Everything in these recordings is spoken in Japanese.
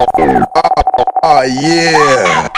Oh, oh, oh, oh yeah.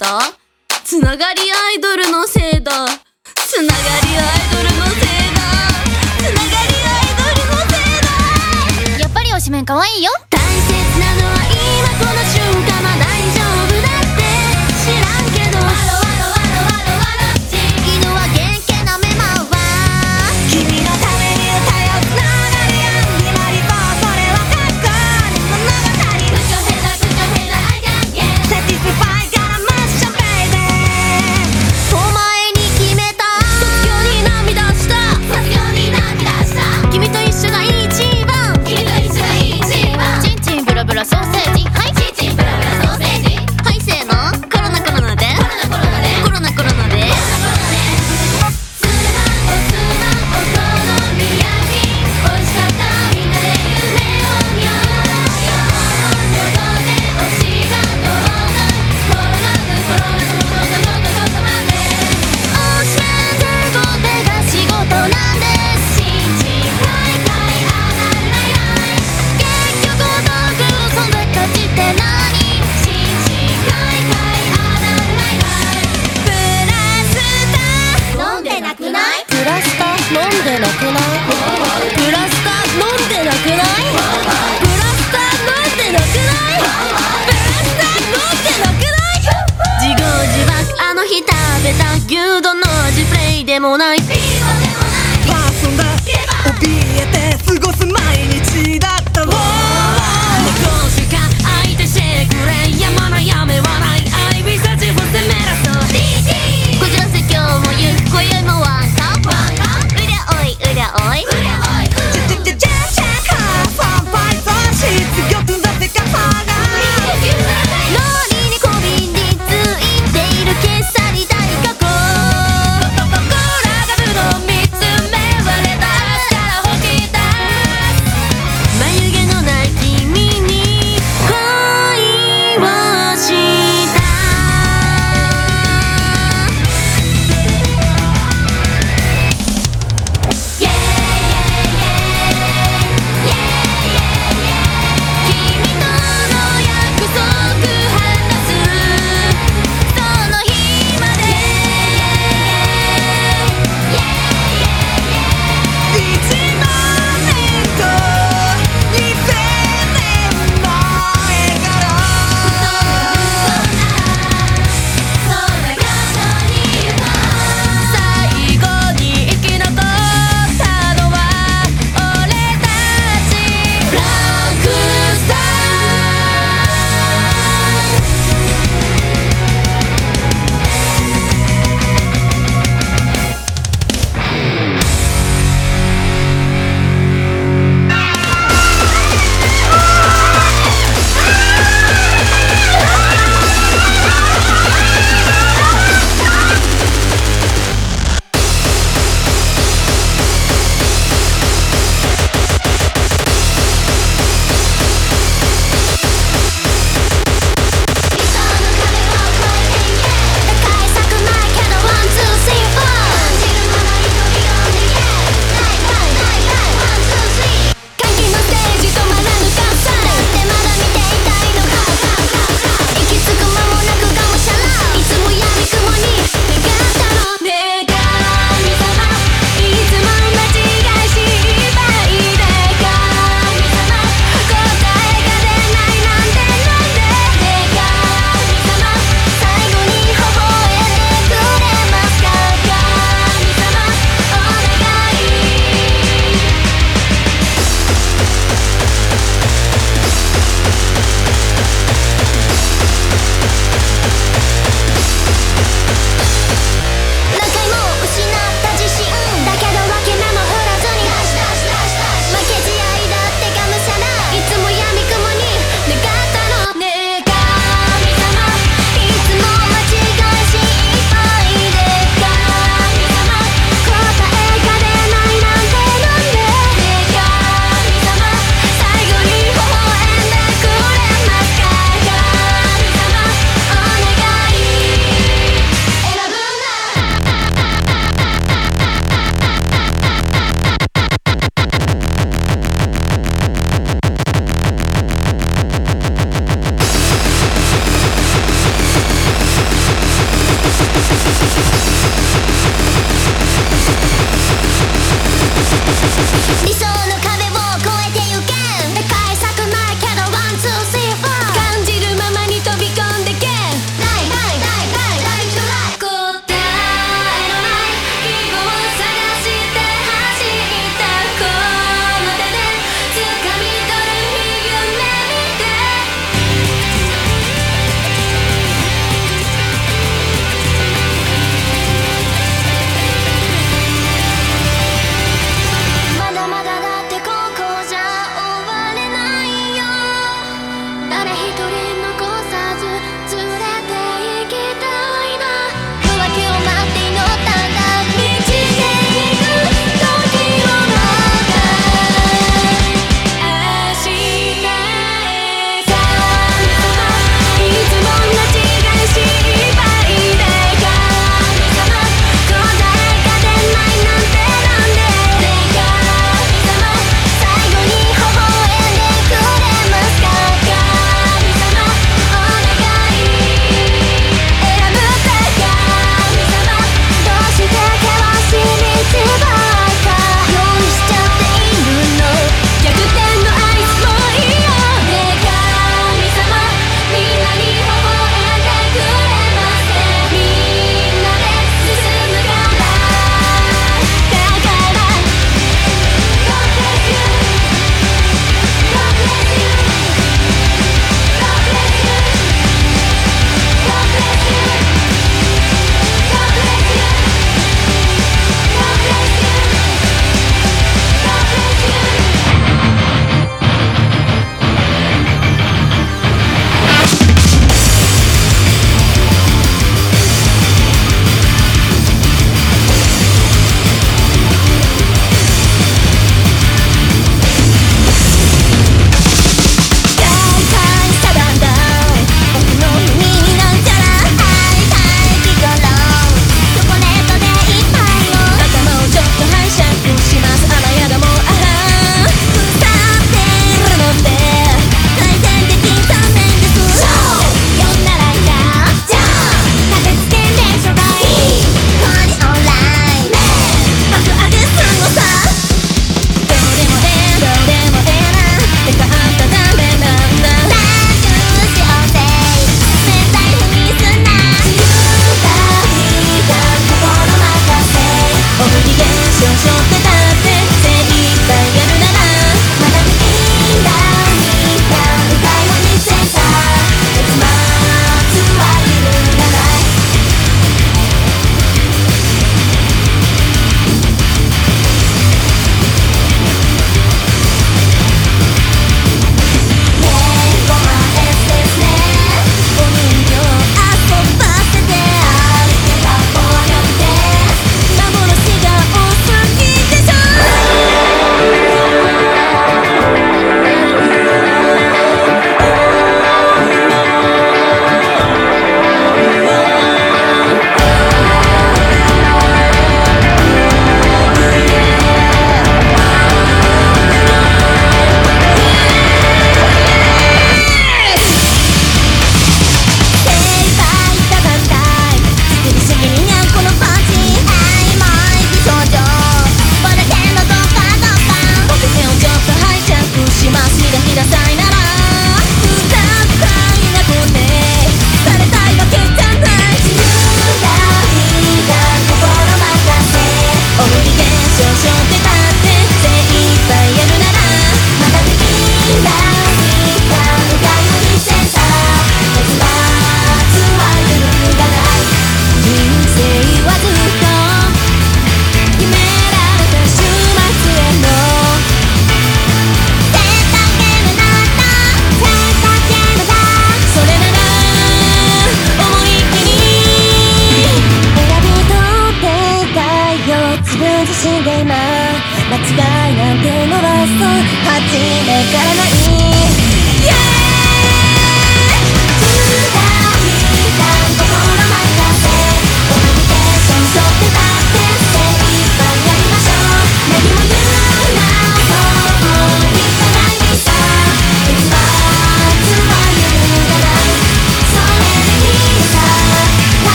だ。つながりアイドルのせいだ。つながりアイドルのせいだ。つながりアイドルのせいだ。やっぱりおしめんかわいいよ。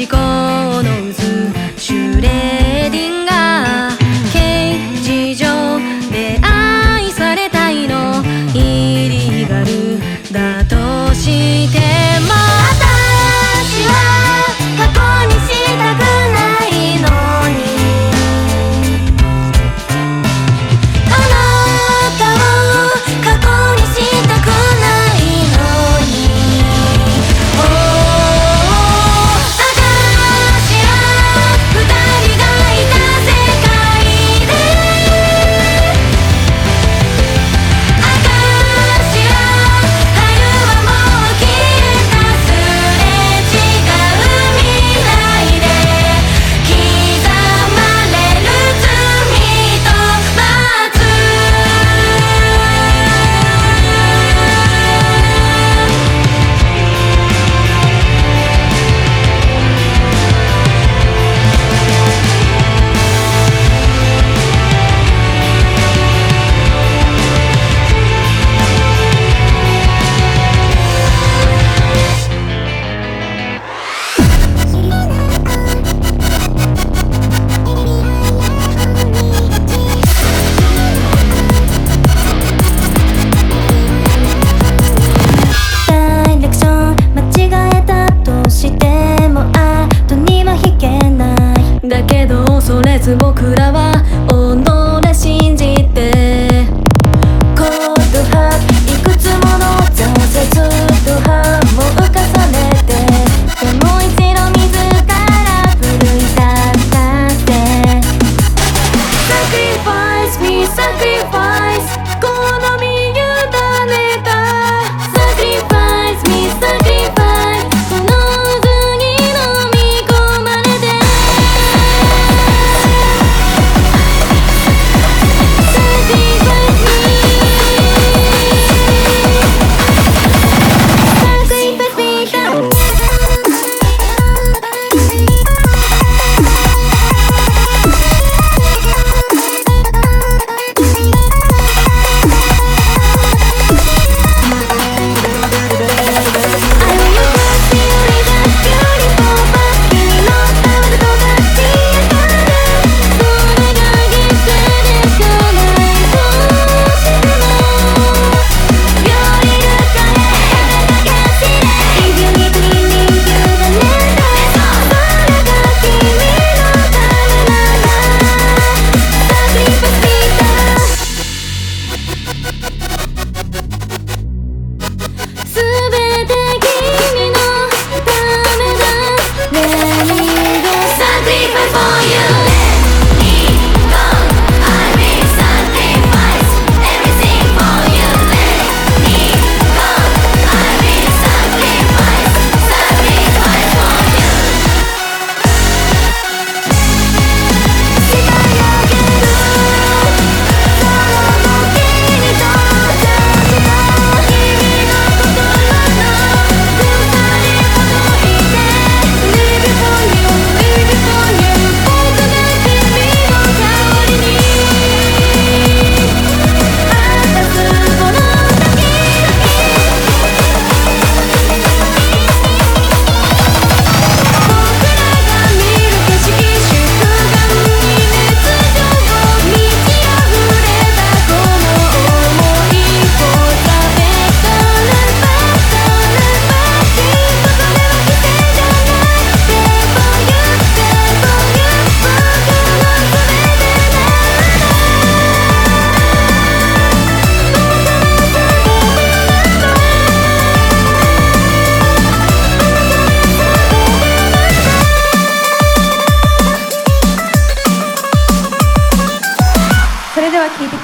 思考の渦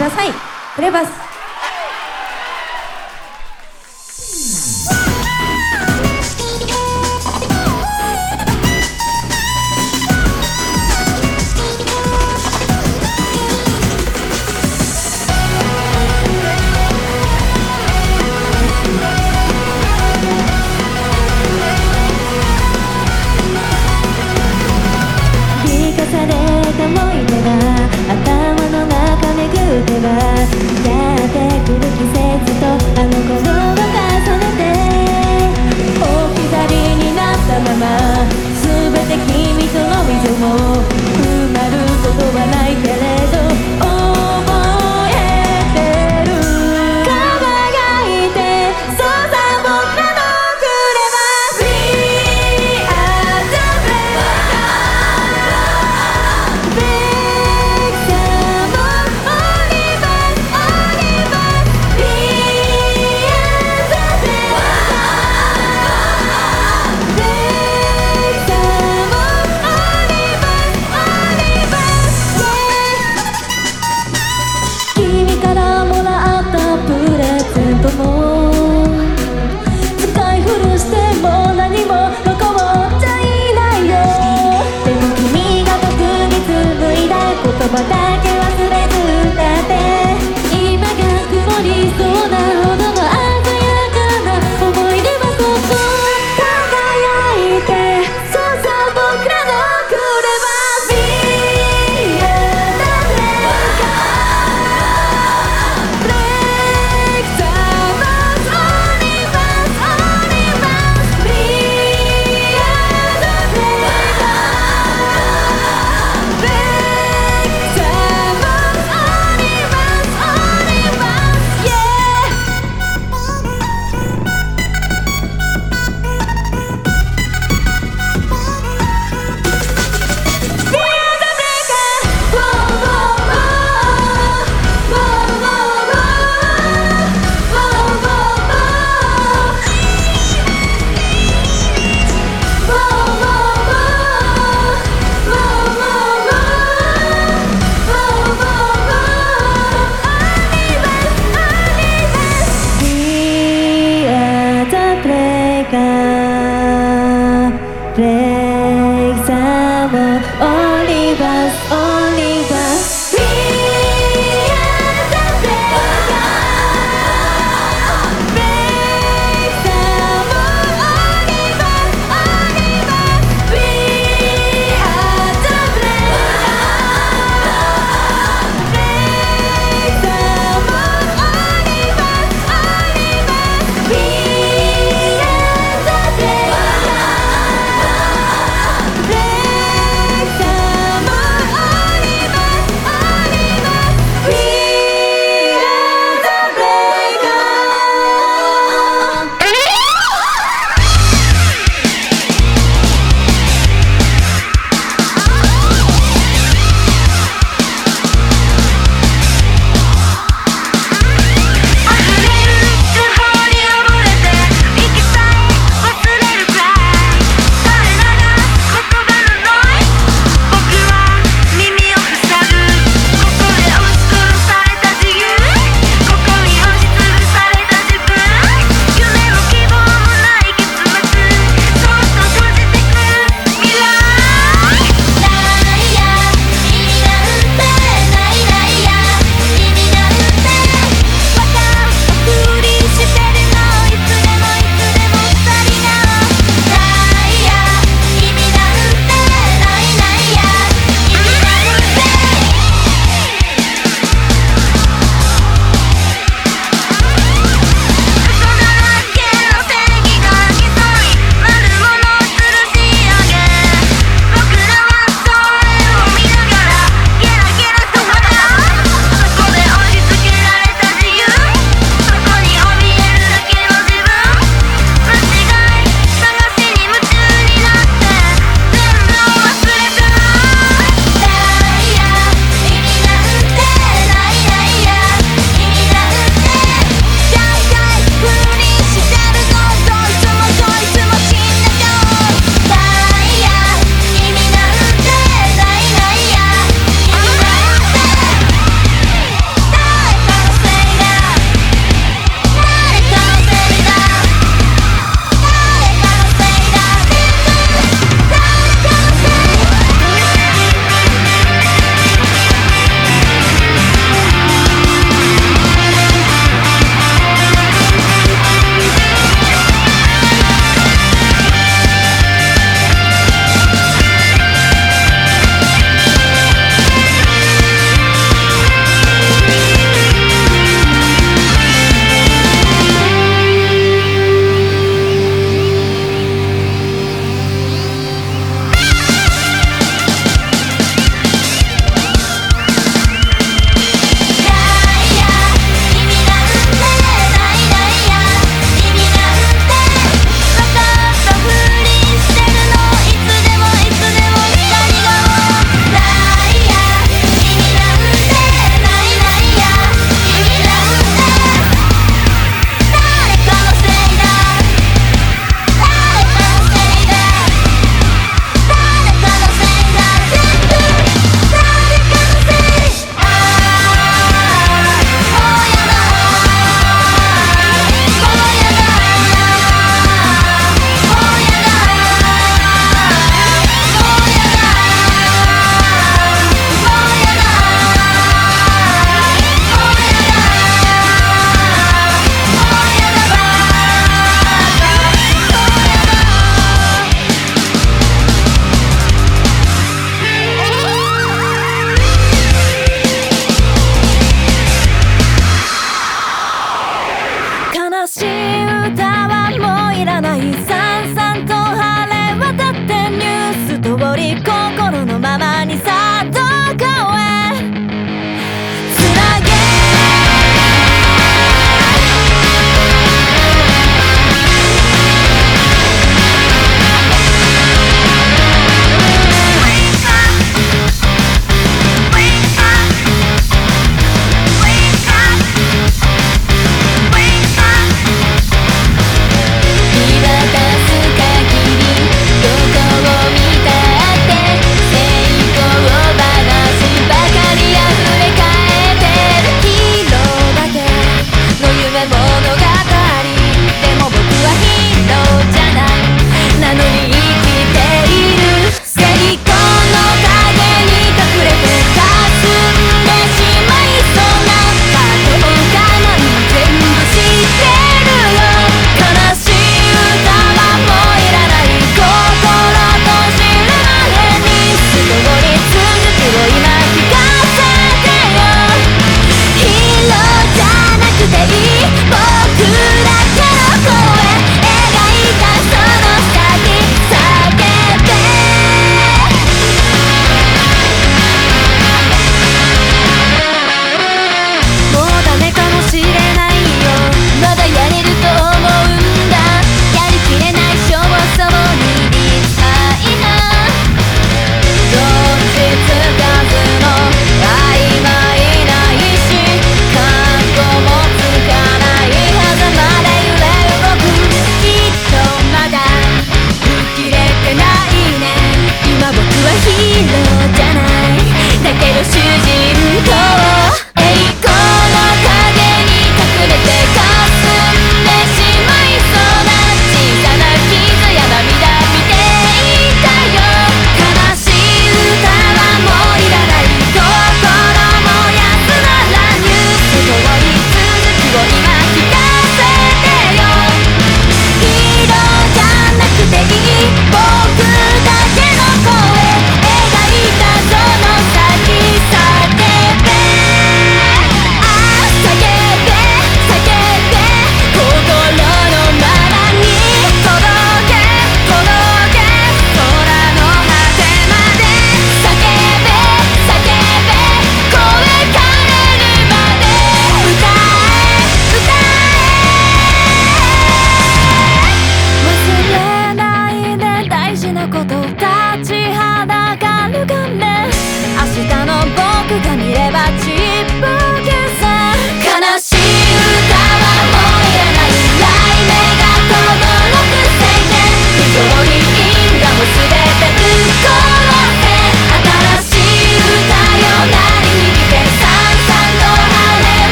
ださい。クレバス。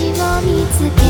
私を見つけ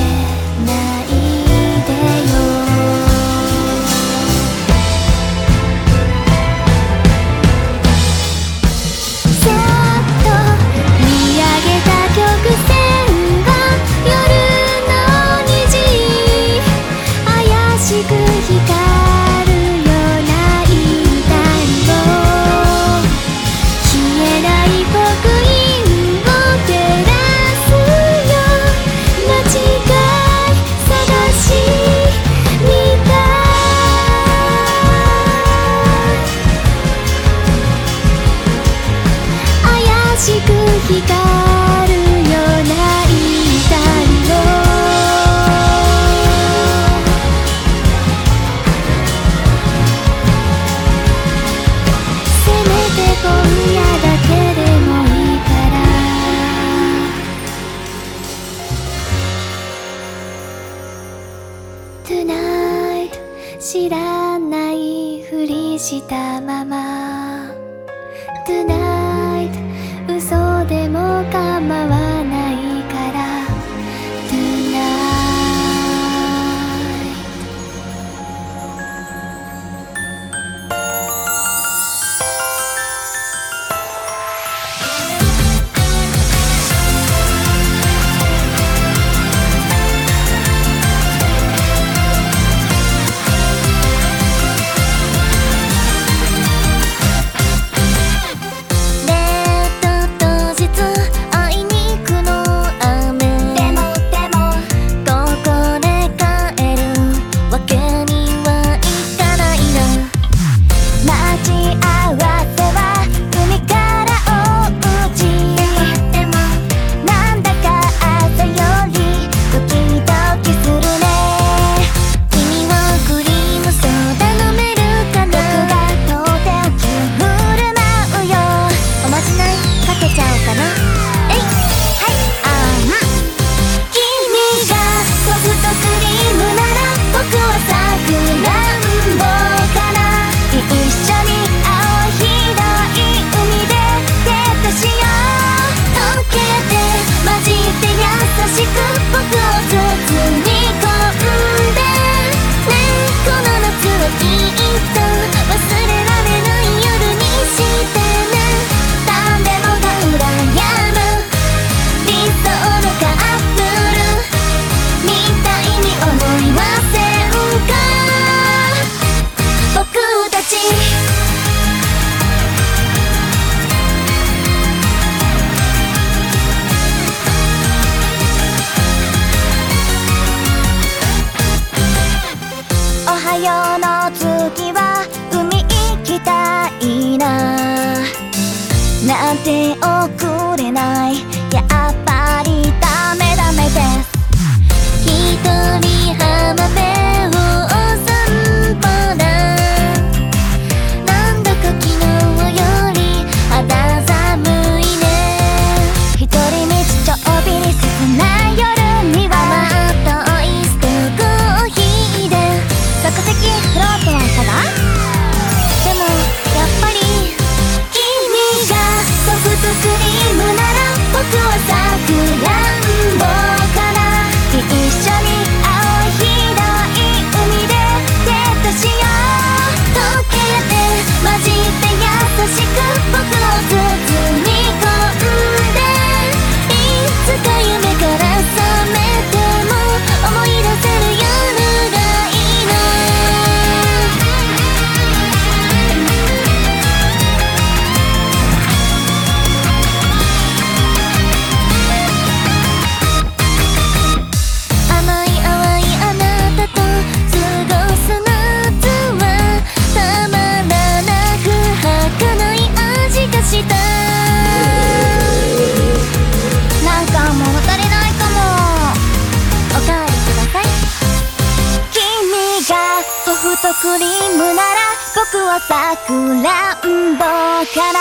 さくらんぼから。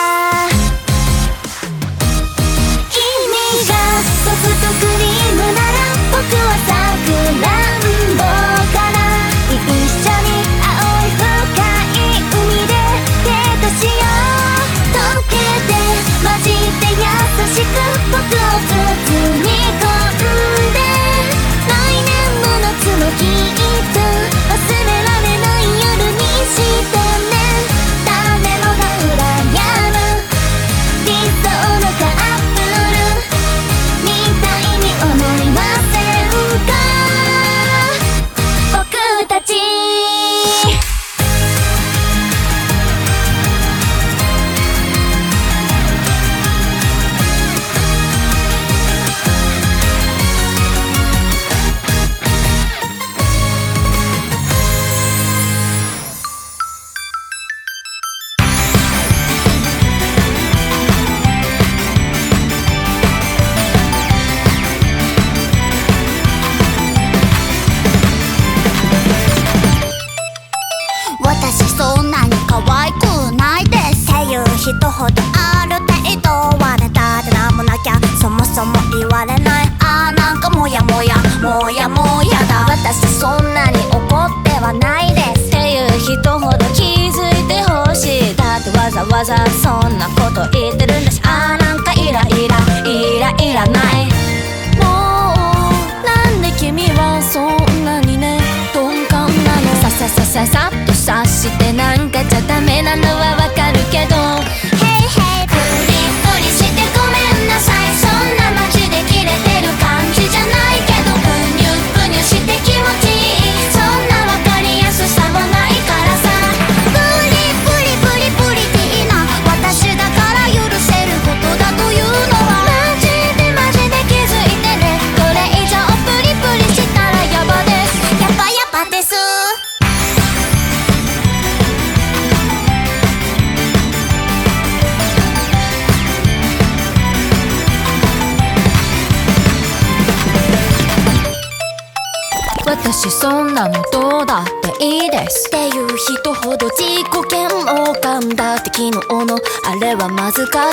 君がソフトクリームなら僕はさくらんぼから。一緒に青い深い海でデートしよう。溶けて混じって優しく僕を包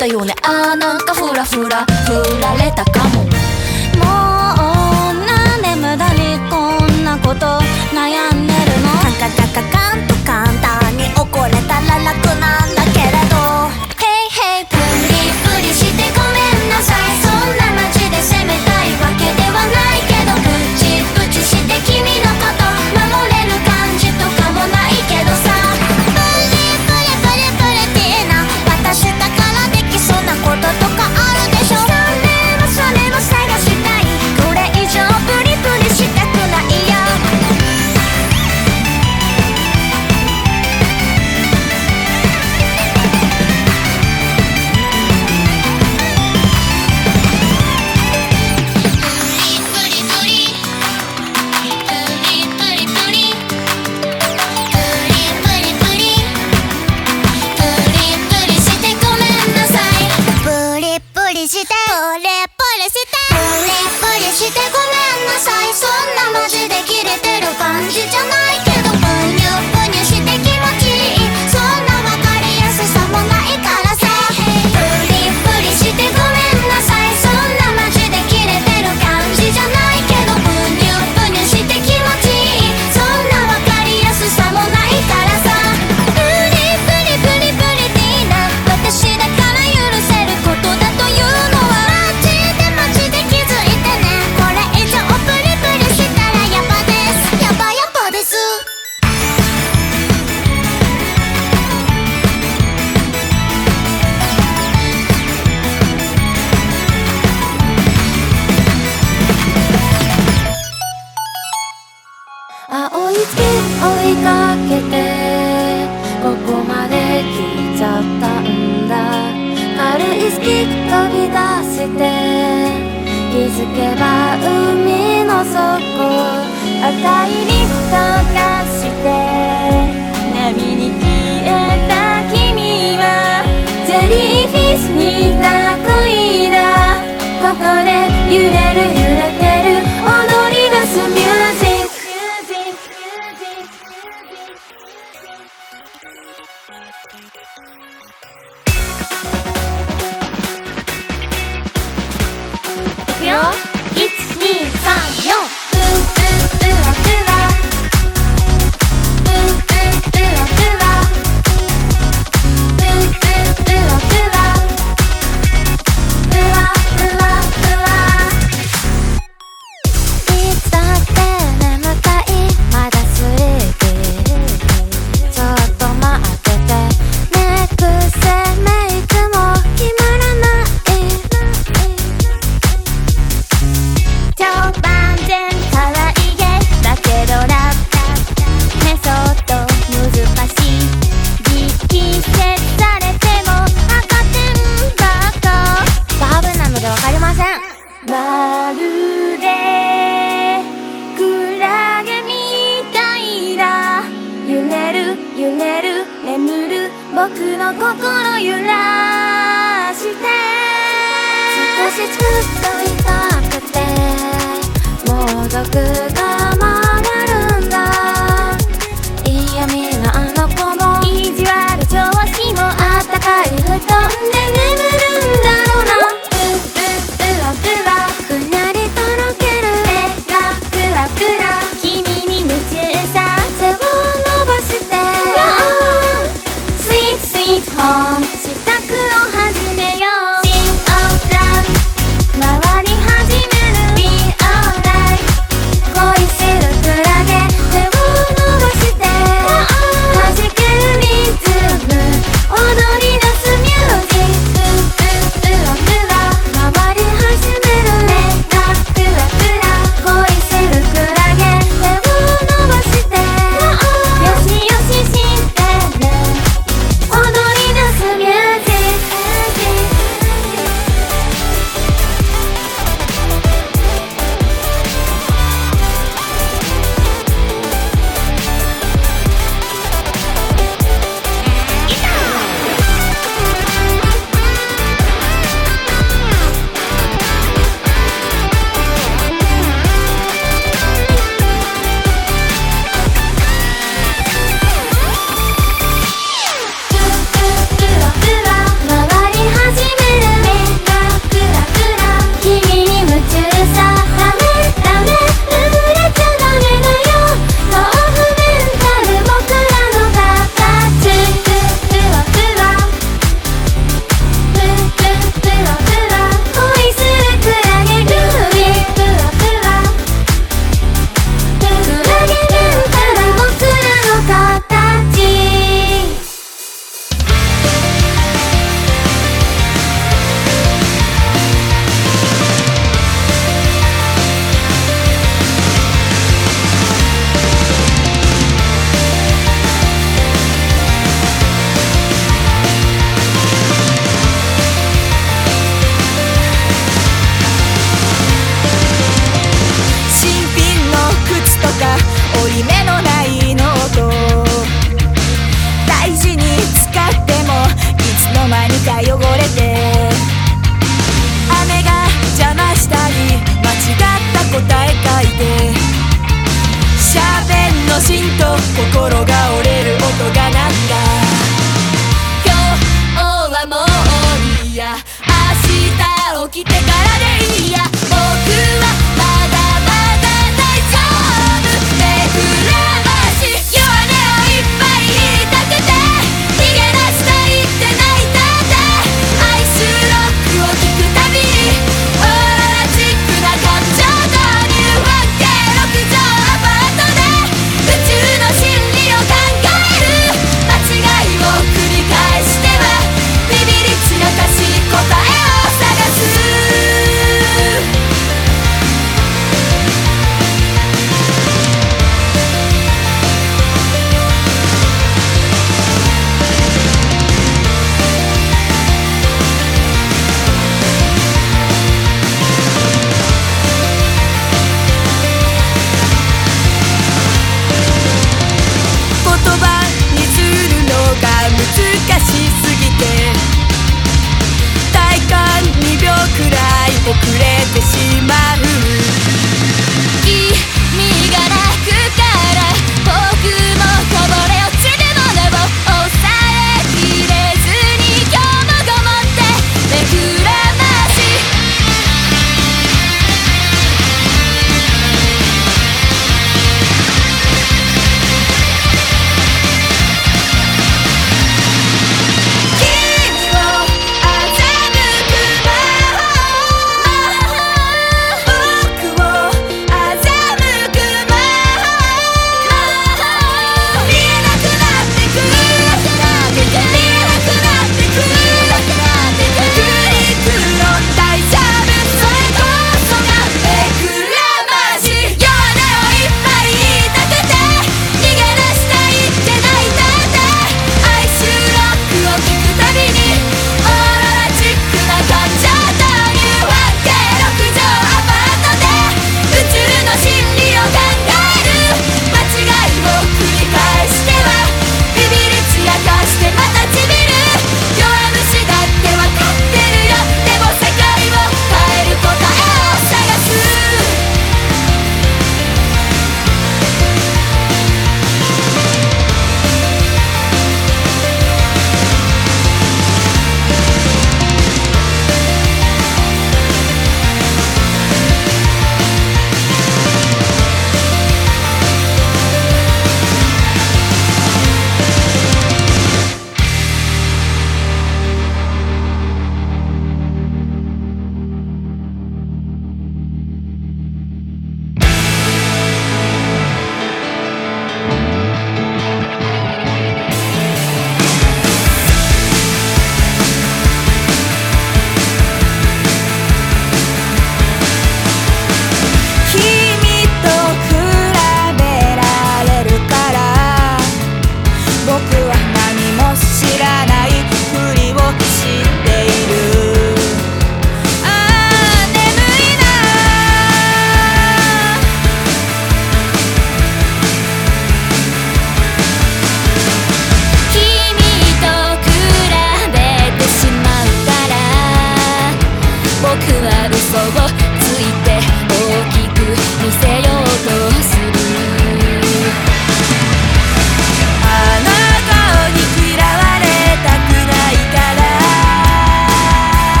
たよね。あーなんかフラフラ。振られたかも。